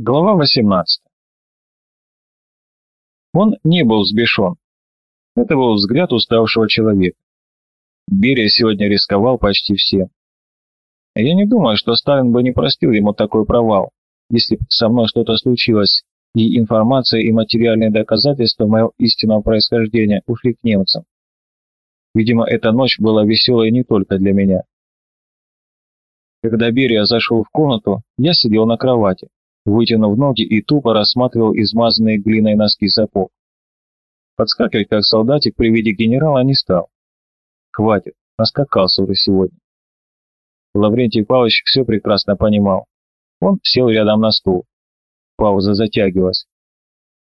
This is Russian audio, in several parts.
Глава 18. Он не был взбешен. Это был взгляд уставшего человека. Берия сегодня рисковал почти всем. Я не думаю, что Сталин бы не простил ему такой провал, если бы со мной что-то случилось, и информация и материальные доказательства моего истинного происхождения ушли к немцам. Видимо, эта ночь была веселой не только для меня. Когда Берия зашел в комнату, я сидел на кровати, вытянув ноги и тупо рассматривал измазанные глиной носки сапог. Подскакивать как солдатик при виде генерала не стал. Хватит, наскакался уже сегодня. Лаврентий Павлович все прекрасно понимал. Он сел рядом на стул. Пауза затягивалась.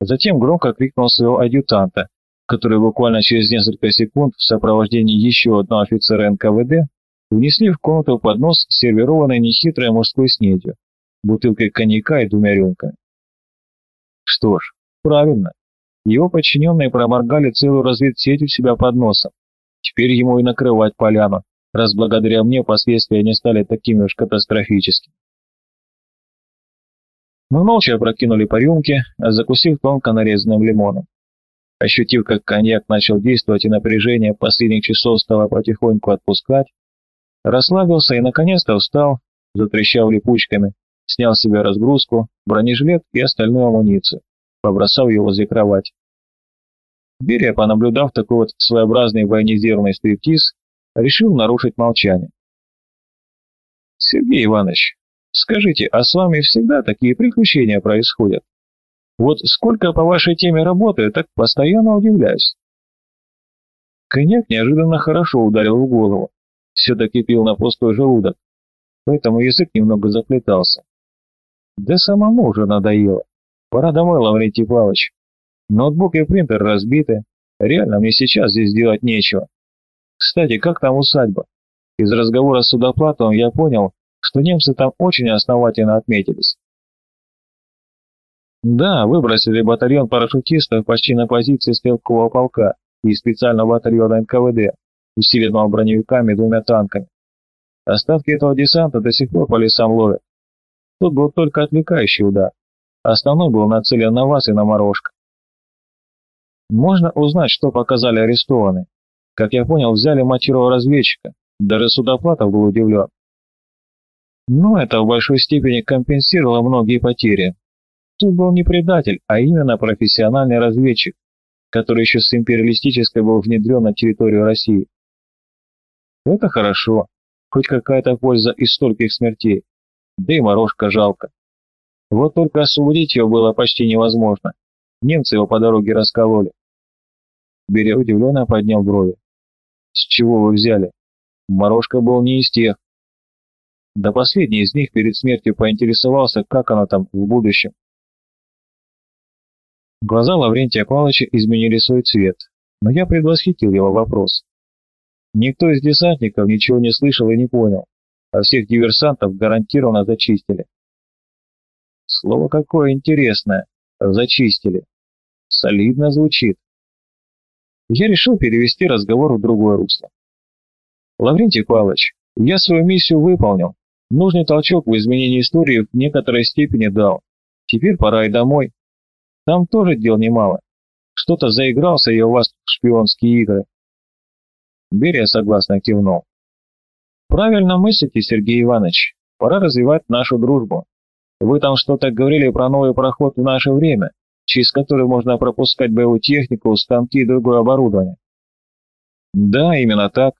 Затем громко крикнул своего адъютанта, который буквально через несколько секунд в сопровождении еще одного офицера НКВД внесли в комнату поднос, сервированный нехитрой мужской снедью бутылкой коньяка и двумя рюмками. Что ж, правильно. Его подчиненные проморгали целую разведсеть у себя под носом. Теперь ему и накрывать поляну, раз благодаря мне последствия не стали такими уж катастрофическими. Мы молча опрокинули по рюмке, закусив тонко нарезанным лимоном. Ощутив, как коньяк начал действовать и напряжение последних часов стало потихоньку отпускать, расслабился и наконец-то встал, затрещав липучками, снял себе разгрузку, бронежилет и остальную амуницию, побросав ее возле кровати. Берия, понаблюдав такой вот своеобразный военизированный стриптиз, решил нарушить молчание. «Сергей Иванович, скажите, а с вами всегда такие приключения происходят? Вот сколько по вашей теме работаю, так постоянно удивляюсь». Коньяк неожиданно хорошо ударил в голову. Все-таки пил на пустой желудок, поэтому язык немного заплетался. Да самому уже надоело. Пора домой, Лаврентий Павлович. Ноутбук и принтер разбиты. Реально мне сейчас здесь делать нечего. Кстати, как там усадьба? Из разговора с судоплатом я понял, что немцы там очень основательно отметились. Да, выбросили батальон парашютистов почти на позиции стрелкового полка и специального батальона НКВД, усиленного броневиками и двумя танками. Остатки этого десанта до сих пор по лесам ловят. Тут был только отвлекающий удар. Основной был нацелен на вас и на Морошка. Можно узнать, что показали арестованные. Как я понял, взяли матерого разведчика. Даже Судоплатов был удивлен. Но это в большой степени компенсировало многие потери. Тут был не предатель, а именно профессиональный разведчик, который еще с империалистической был внедрен на территорию России. Это хорошо, хоть какая-то польза из стольких смертей да и морожка жалко. Вот только освободить его было почти невозможно. Немцы его по дороге раскололи. Берия удивленно поднял брови. «С чего вы взяли? Морожка был не из тех». Да последний из них перед смертью поинтересовался, как оно там в будущем. Глаза Лаврентия Павловича изменили свой цвет, но я предвосхитил его вопрос. Никто из десантников ничего не слышал и не понял а всех диверсантов гарантированно зачистили. Слово какое интересное, зачистили. Солидно звучит. Я решил перевести разговор в другое русло. Лаврентий Павлович, я свою миссию выполнил. Нужный толчок в изменении истории в некоторой степени дал. Теперь пора и домой. Там тоже дел немало. Что-то заигрался я у вас в шпионские игры. Берия согласно кивнул. Правильно мыслите, Сергей Иванович. Пора развивать нашу дружбу. Вы там что-то говорили про новый проход в наше время, через который можно пропускать боевую технику, станки и другое оборудование. Да, именно так.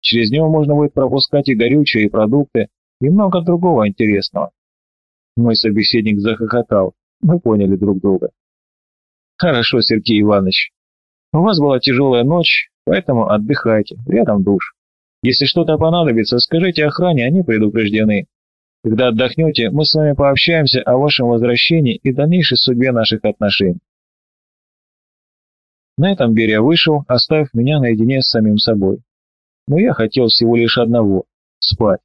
Через него можно будет пропускать и горючее, и продукты, и много другого интересного. Мой собеседник захохотал. Мы поняли друг друга. Хорошо, Сергей Иванович. У вас была тяжелая ночь, поэтому отдыхайте, рядом душ. Если что-то понадобится, скажите охране, они предупреждены. Когда отдохнете, мы с вами пообщаемся о вашем возвращении и дальнейшей судьбе наших отношений. На этом Берия вышел, оставив меня наедине с самим собой. Но я хотел всего лишь одного – спать.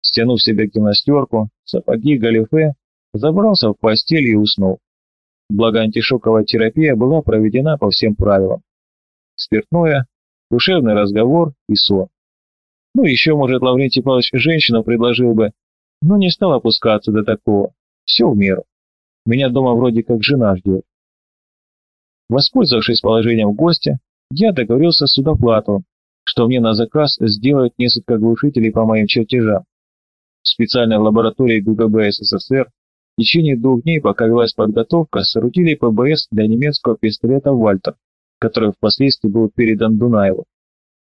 Стянув себе гимнастерку, сапоги, галифе, забрался в постель и уснул. Благо антишоковая терапия была проведена по всем правилам. Спиртное, душевный разговор и сон. Ну, еще, может, Лаврентий Павлович женщину предложил бы, но не стал опускаться до такого. Все в меру. Меня дома вроде как жена ждет. Воспользовавшись положением гостя, я договорился с Судоплатовым, что мне на заказ сделают несколько глушителей по моим чертежам. В специальной лаборатории ГУГБ СССР в течение двух дней, пока велась подготовка, соорудили ПБС для немецкого пистолета «Вальтер», который впоследствии был передан Дунаеву.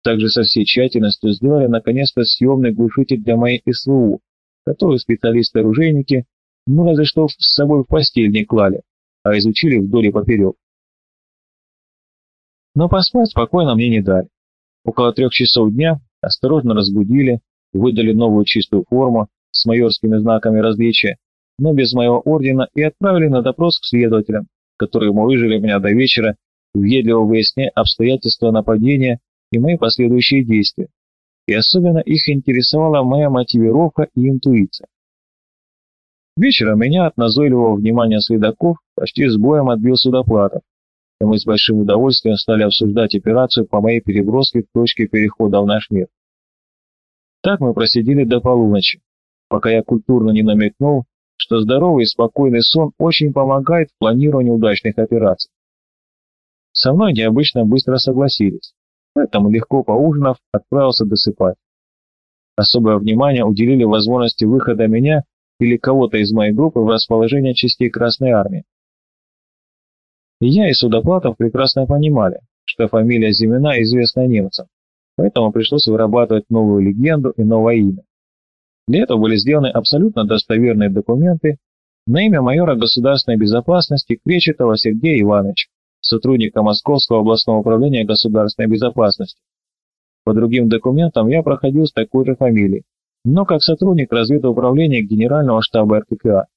Также со всей тщательностью сделали наконец-то съемный глушитель для моей СВУ, которую специалисты-оружейники ну разве что с собой в постель не клали, а изучили вдоль и поперек. Но поспать спокойно мне не дали. Около трех часов дня осторожно разбудили, выдали новую чистую форму с майорскими знаками различия, но без моего ордена и отправили на допрос к следователям, которые выжили меня до вечера, въедливо выясняя обстоятельства нападения и мои последующие действия. И особенно их интересовала моя мотивировка и интуиция. Вечером меня от назойливого внимания следаков почти с боем отбил судоплатов, и мы с большим удовольствием стали обсуждать операцию по моей переброске к точке перехода в наш мир. Так мы просидели до полуночи, пока я культурно не намекнул, что здоровый и спокойный сон очень помогает в планировании удачных операций. Со мной необычно быстро согласились, поэтому легко поужинав, отправился досыпать. Особое внимание уделили возможности выхода меня или кого-то из моей группы в расположение частей Красной Армии. И я и Судоплатов прекрасно понимали, что фамилия Зимина известна немцам, поэтому пришлось вырабатывать новую легенду и новое имя. Для этого были сделаны абсолютно достоверные документы на имя майора государственной безопасности Кречетова Сергея Ивановича, сотрудника Московского областного управления государственной безопасности. По другим документам я проходил с такой же фамилией, но как сотрудник разведуправления Генерального штаба РККА.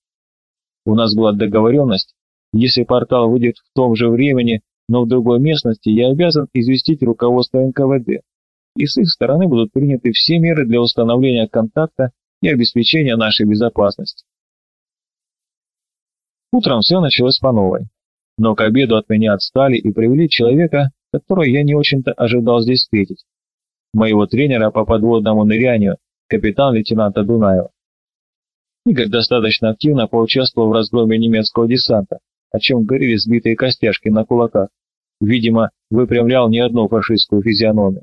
У нас была договоренность, если портал выйдет в том же времени, но в другой местности, я обязан известить руководство НКВД, и с их стороны будут приняты все меры для установления контакта и обеспечения нашей безопасности. Утром все началось по новой, но к обеду от меня отстали и привели человека, которого я не очень-то ожидал здесь встретить. Моего тренера по подводному нырянию, капитан-лейтенанта Дунаева. Игорь достаточно активно поучаствовал в разгроме немецкого десанта, о чем говорили сбитые костяшки на кулаках. Видимо, выпрямлял не одну фашистскую физиономию.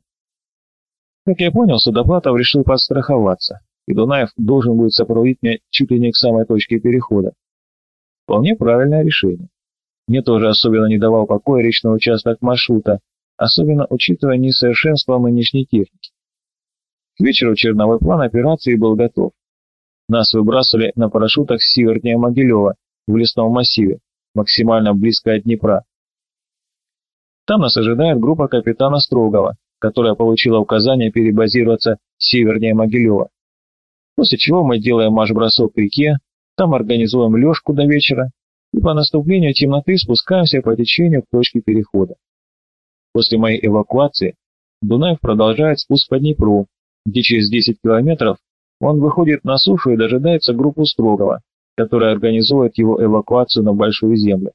Как я понял, Судоплатов решил подстраховаться, и Дунаев должен будет сопроводить меня чуть ли не к самой точке перехода. Вполне правильное решение. Мне тоже особенно не давал покоя речной участок маршрута, особенно учитывая несовершенство нынешней техники. К вечеру черновой план операции был готов. Нас выбрасывали на парашютах севернее Могилева в лесном массиве, максимально близко от Днепра. Там нас ожидает группа капитана Строгова, которая получила указание перебазироваться севернее Могилева. После чего мы делаем марш-бросок к реке, там организуем лёжку до вечера и по наступлению темноты спускаемся по течению к точке перехода. После моей эвакуации Дунаев продолжает спуск по Днепру, где через 10 километров он выходит на сушу и дожидается группу Строгова, которая организует его эвакуацию на Большую Землю.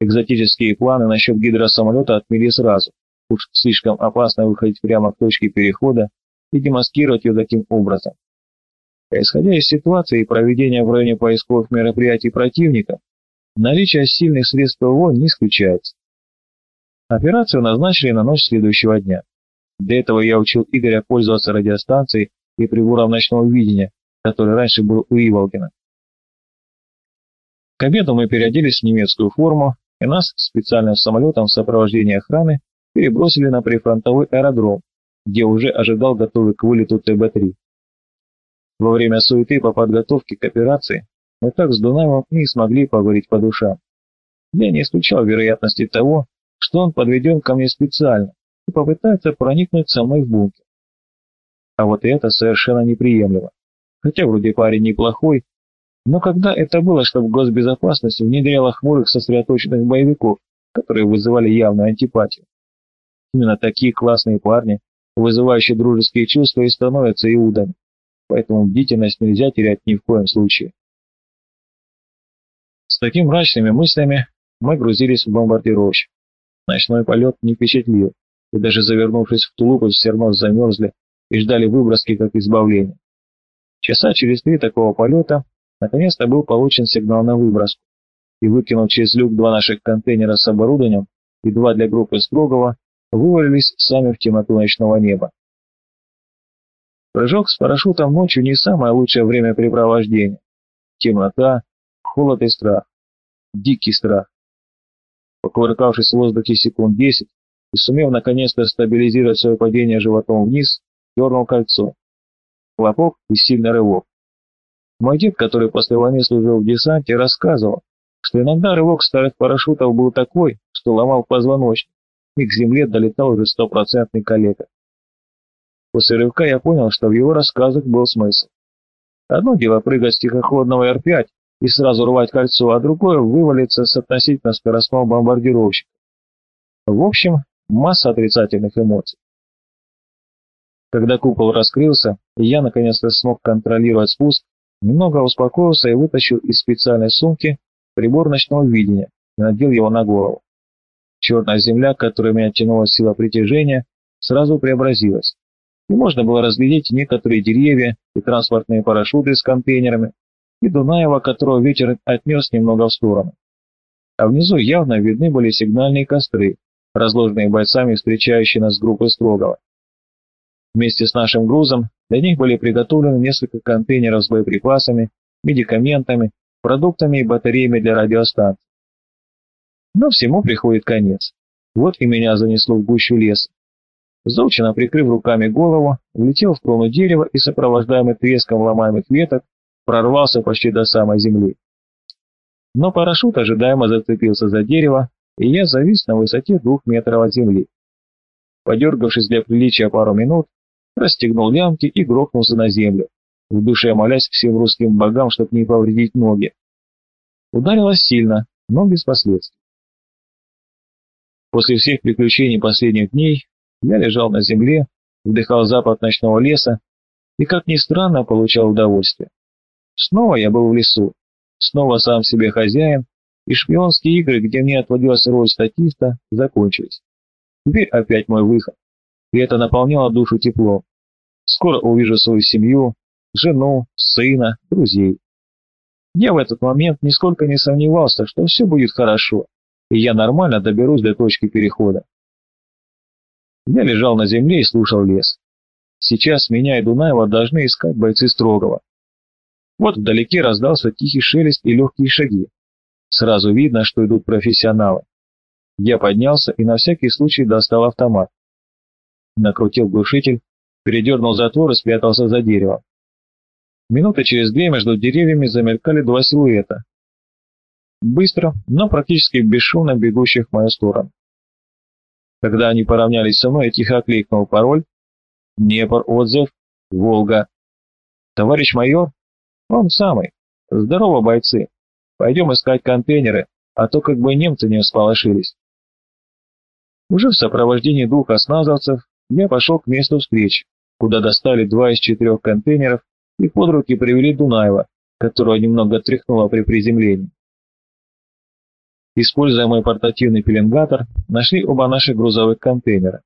Экзотические планы насчет гидросамолета отмели сразу. Уж слишком опасно выходить прямо к точке перехода и демаскировать ее таким образом. Исходя из ситуации и проведения в районе поисковых мероприятий противника, наличие сильных средств ПВО не исключается. Операцию назначили на ночь следующего дня. Для этого я учил Игоря пользоваться радиостанцией и прибором ночного видения, который раньше был у Иволгина. К обеду мы переоделись в немецкую форму, и нас специальным самолетом в сопровождении охраны перебросили на прифронтовой аэродром, где уже ожидал готовый к вылету ТБ-3. Во время суеты по подготовке к операции мы так с Дунаевым и не смогли поговорить по душам. Я не исключал вероятности того, что он подведен ко мне специально, и попытается проникнуть со мной в бункер. А вот это совершенно неприемлемо. Хотя вроде парень неплохой, но когда это было, чтобы госбезопасность внедряла хмурых сосредоточенных боевиков, которые вызывали явную антипатию? Именно такие классные парни, вызывающие дружеские чувства, и становятся иудами. Поэтому бдительность нельзя терять ни в коем случае. С такими мрачными мыслями мы грузились в бомбардировщик. Ночной полет не впечатлил и даже завернувшись в тулупы, все равно замерзли и ждали выброски как избавления. Часа через три такого полета наконец-то был получен сигнал на выброску, и, выкинув через люк два наших контейнера с оборудованием и два для группы Строгова, вывалились сами в темноту ночного неба. Прыжок с парашютом ночью не самое лучшее времяпрепровождение. Темнота, холод и страх. Дикий страх. Покувыркавшись в воздухе секунд десять и сумев наконец-то стабилизировать свое падение животом вниз, дернул кольцо. Хлопок и сильный рывок. Мой дед, который после войны служил в десанте, рассказывал, что иногда рывок старых парашютов был такой, что ломал позвоночник, и к земле долетал уже стопроцентный калека. После рывка я понял, что в его рассказах был смысл. Одно дело прыгать с тихоходного Р-5 и сразу рвать кольцо, а другое — вывалиться с относительно скоростного бомбардировщика. В общем, масса отрицательных эмоций. Когда купол раскрылся, и я наконец-то смог контролировать спуск, немного успокоился и вытащил из специальной сумки прибор ночного видения и надел его на голову. Черная земля, к которой меня тянула сила притяжения, сразу преобразилась и можно было разглядеть некоторые деревья и транспортные парашюты с контейнерами, и Дунаева, которого ветер отнес немного в сторону. А внизу явно видны были сигнальные костры, разложенные бойцами, встречающие нас с группой Строгова. Вместе с нашим грузом для них были приготовлены несколько контейнеров с боеприпасами, медикаментами, продуктами и батареями для радиостанций. Но всему приходит конец. Вот и меня занесло в гущу леса. Заучено прикрыв руками голову, влетел в крону дерева и, сопровождаемый треском ломаемых веток, прорвался почти до самой земли. Но парашют ожидаемо зацепился за дерево, и я завис на высоте двух метров от земли. Подергавшись для приличия пару минут, расстегнул лямки и грохнулся на землю, в душе молясь всем русским богам, чтобы не повредить ноги. Ударилось сильно, но без последствий. После всех приключений последних дней я лежал на земле, вдыхал запах ночного леса и, как ни странно, получал удовольствие. Снова я был в лесу, снова сам себе хозяин, и шпионские игры, где мне отводилась роль статиста, закончились. Теперь опять мой выход, и это наполняло душу теплом. Скоро увижу свою семью, жену, сына, друзей. Я в этот момент нисколько не сомневался, что все будет хорошо, и я нормально доберусь до точки перехода. Я лежал на земле и слушал лес. Сейчас меня и Дунаева должны искать бойцы Строгова. Вот вдалеке раздался тихий шелест и легкие шаги. Сразу видно, что идут профессионалы. Я поднялся и на всякий случай достал автомат. Накрутил глушитель, передернул затвор и спрятался за деревом. Минуты через две между деревьями замелькали два силуэта. Быстро, но практически бесшумно бегущих в мою сторону. Когда они поравнялись со мной, я тихо окликнул пароль. Днепр, отзыв, Волга. Товарищ майор? Он самый. Здорово, бойцы. Пойдем искать контейнеры, а то как бы немцы не всполошились. Уже в сопровождении двух осназовцев я пошел к месту встречи, куда достали два из четырех контейнеров и под руки привели Дунаева, которого немного тряхнуло при приземлении. Используя мой портативный пеленгатор, нашли оба наших грузовых контейнера.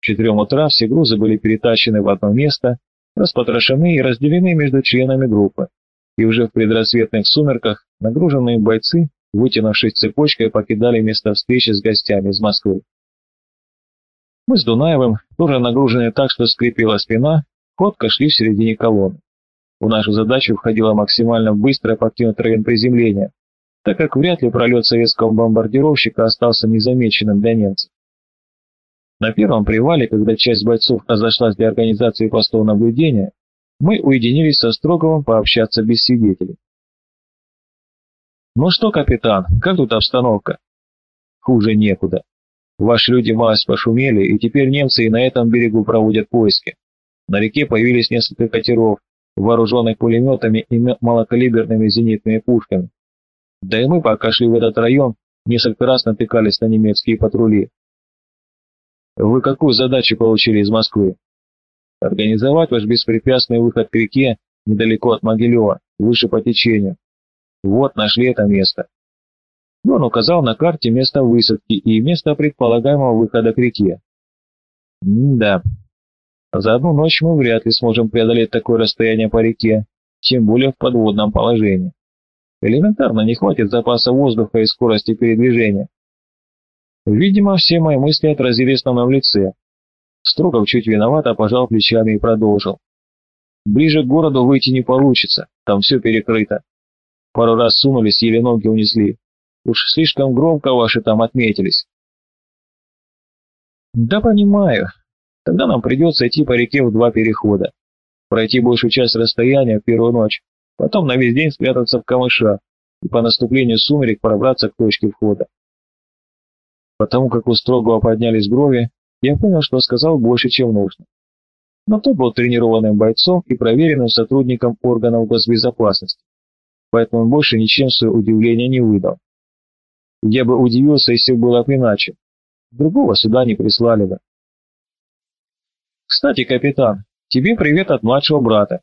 В 4 утра все грузы были перетащены в одно место, распотрошены и разделены между членами группы. И уже в предрассветных сумерках нагруженные бойцы, вытянувшись цепочкой, покидали место встречи с гостями из Москвы. Мы с Дунаевым, тоже нагруженные так, что скрипела спина, ходко шли в середине колонны. В нашу задачу входило максимально быстро покинуть район приземления, так как вряд ли пролет советского бомбардировщика остался незамеченным для немцев. На первом привале, когда часть бойцов разошлась для организации постов наблюдения, мы уединились со Строговым пообщаться без свидетелей. «Ну что, капитан, как тут обстановка?» «Хуже некуда. Ваши люди малость пошумели, и теперь немцы и на этом берегу проводят поиски. На реке появились несколько катеров, вооруженных пулеметами и малокалиберными зенитными пушками. Да и мы, пока шли в этот район, несколько раз натыкались на немецкие патрули. Вы какую задачу получили из Москвы? Организовать ваш беспрепятственный выход к реке недалеко от Могилева, выше по течению. Вот нашли это место. И он указал на карте место высадки и место предполагаемого выхода к реке. М-да. За одну ночь мы вряд ли сможем преодолеть такое расстояние по реке, тем более в подводном положении. Элементарно не хватит запаса воздуха и скорости передвижения. Видимо, все мои мысли отразились на моем лице. Строгов чуть виновато пожал плечами и продолжил. Ближе к городу выйти не получится, там все перекрыто. Пару раз сунулись, еле ноги унесли. Уж слишком громко ваши там отметились. Да понимаю. Тогда нам придется идти по реке в два перехода. Пройти большую часть расстояния в первую ночь, потом на весь день спрятаться в камышах и по наступлению сумерек пробраться к точке входа. Потому как у Строгова поднялись брови, я понял, что сказал больше, чем нужно. Но тот был тренированным бойцом и проверенным сотрудником органов госбезопасности, поэтому он больше ничем свое удивление не выдал. Я бы удивился, если было бы иначе. Другого сюда не прислали бы. Кстати, капитан, тебе привет от младшего брата.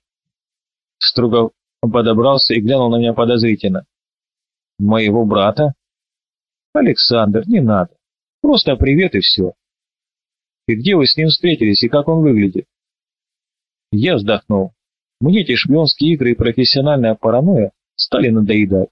Строгов подобрался и глянул на меня подозрительно. Моего брата? Александр, не надо. Просто привет и все. И где вы с ним встретились и как он выглядит? Я вздохнул. Мне эти шпионские игры и профессиональная паранойя стали надоедать.